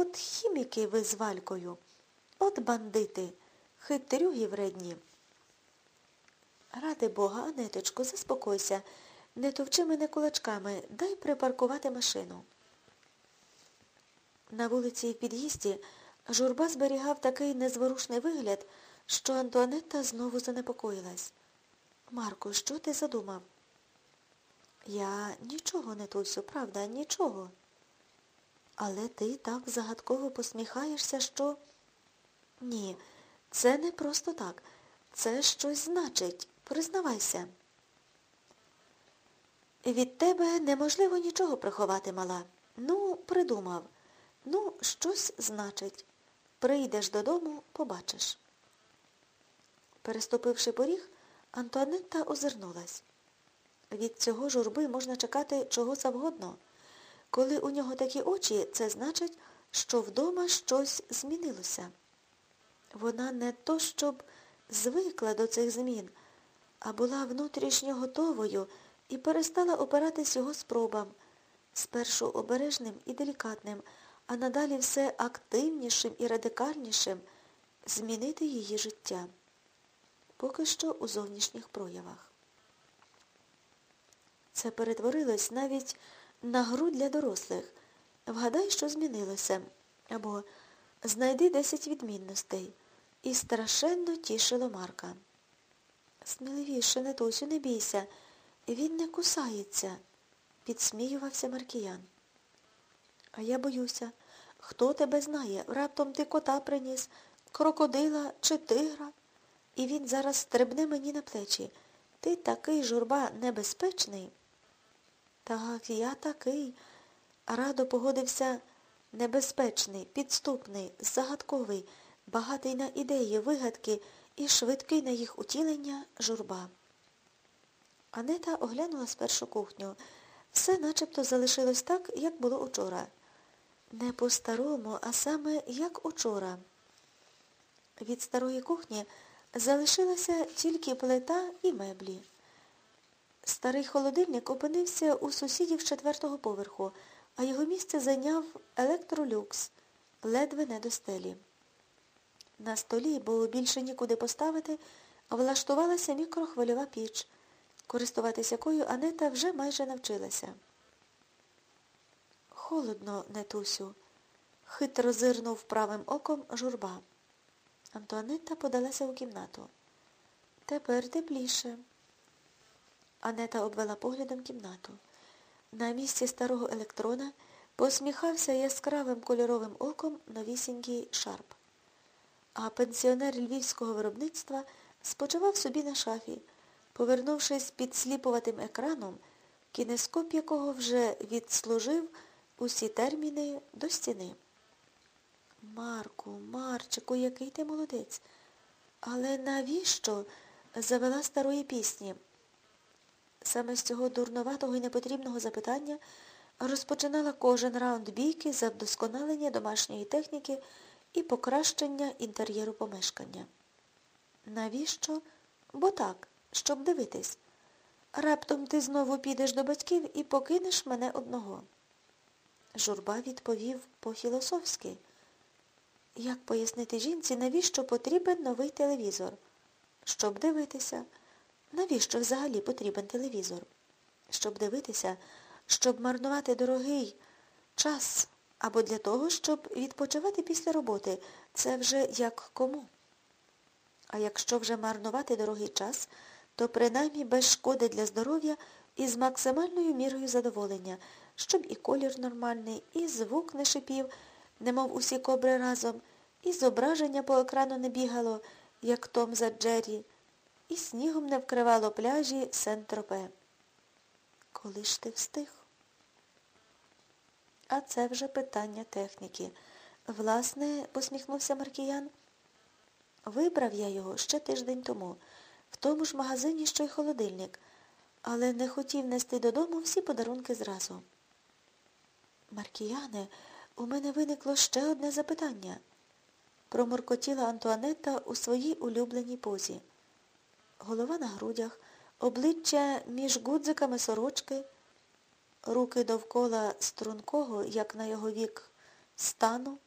От хіміки ви з валькою, от бандити, хитрюги вредні. Ради Бога, Анеточко, заспокойся, не товчи мене кулачками, дай припаркувати машину. На вулиці і під'їзді журба зберігав такий незворушний вигляд, що Антуанетта знову занепокоїлась. Марко, що ти задумав? Я нічого не тусю, правда, нічого. Але ти так загадково посміхаєшся, що... Ні, це не просто так. Це щось значить. Признавайся. Від тебе неможливо нічого приховати, мала. Ну, придумав. Ну, щось значить. Прийдеш додому, побачиш. Переступивши поріг, Антуанетта озирнулась. Від цього журби можна чекати чого завгодно. Коли у нього такі очі, це значить, що вдома щось змінилося. Вона не то, щоб звикла до цих змін, а була внутрішньо готовою і перестала опиратись його спробам, спершу обережним і делікатним, а надалі все активнішим і радикальнішим змінити її життя. Поки що у зовнішніх проявах. Це перетворилось навіть на гру для дорослих. Вгадай, що змінилося. Або знайди десять відмінностей. І страшенно тішило Марка. Сміливіше, Нетусю, не бійся. Він не кусається, підсміювався Маркіян. А я боюся, хто тебе знає, раптом ти кота приніс, крокодила чи тигра, і він зараз стрибне мені на плечі. Ти такий журба небезпечний. Так, я такий. Радо погодився небезпечний, підступний, загадковий, багатий на ідеї, вигадки і швидкий на їх утілення журба. Анета оглянула спершу кухню. Все начебто залишилось так, як було учора. Не по-старому, а саме як учора. Від старої кухні залишилася тільки плита і меблі. Старий холодильник опинився у сусідів четвертого поверху, а його місце зайняв електролюкс, ледве не до стелі. На столі, бо більше нікуди поставити, влаштувалася мікрохвильова піч, користуватись якою Анета вже майже навчилася. Холодно, Нетусю, хитро зирнув правим оком журба. Антуанетта подалася у кімнату. Тепер тепліше. Анета обвела поглядом кімнату. На місці старого електрона посміхався яскравим кольоровим оком новісінький Sharp. А пенсіонер львівського виробництва спочивав собі на шафі, повернувшись під сліпуватим екраном, кінескоп якого вже відслужив усі терміни до стіни. Марку, Марчику, який ти молодець. Але навіщо завела старої пісні? Саме з цього дурноватого і непотрібного запитання розпочинала кожен раунд бійки за вдосконалення домашньої техніки і покращення інтер'єру помешкання. Навіщо? Бо так, щоб дивитись. Раптом ти знову підеш до батьків і покинеш мене одного. Журба відповів по-філософськи. Як пояснити жінці, навіщо потрібен новий телевізор? Щоб дивитися. Навіщо взагалі потрібен телевізор? Щоб дивитися, щоб марнувати дорогий час, або для того, щоб відпочивати після роботи. Це вже як кому. А якщо вже марнувати дорогий час, то принаймні без шкоди для здоров'я і з максимальною мірою задоволення, щоб і колір нормальний, і звук не шипів, немов усі кобри разом, і зображення по екрану не бігало, як Том за Джері, і снігом не вкривало пляжі Сен-Тропе. Коли ж ти встиг? А це вже питання техніки. Власне, посміхнувся Маркіян. Вибрав я його ще тиждень тому, в тому ж магазині, що й холодильник, але не хотів нести додому всі подарунки зразу. Маркіяне, у мене виникло ще одне запитання. Проморкотіла Антуанетта у своїй улюбленій позі. Голова на грудях, обличчя між гудзиками сорочки, руки довкола стрункого, як на його вік, стану.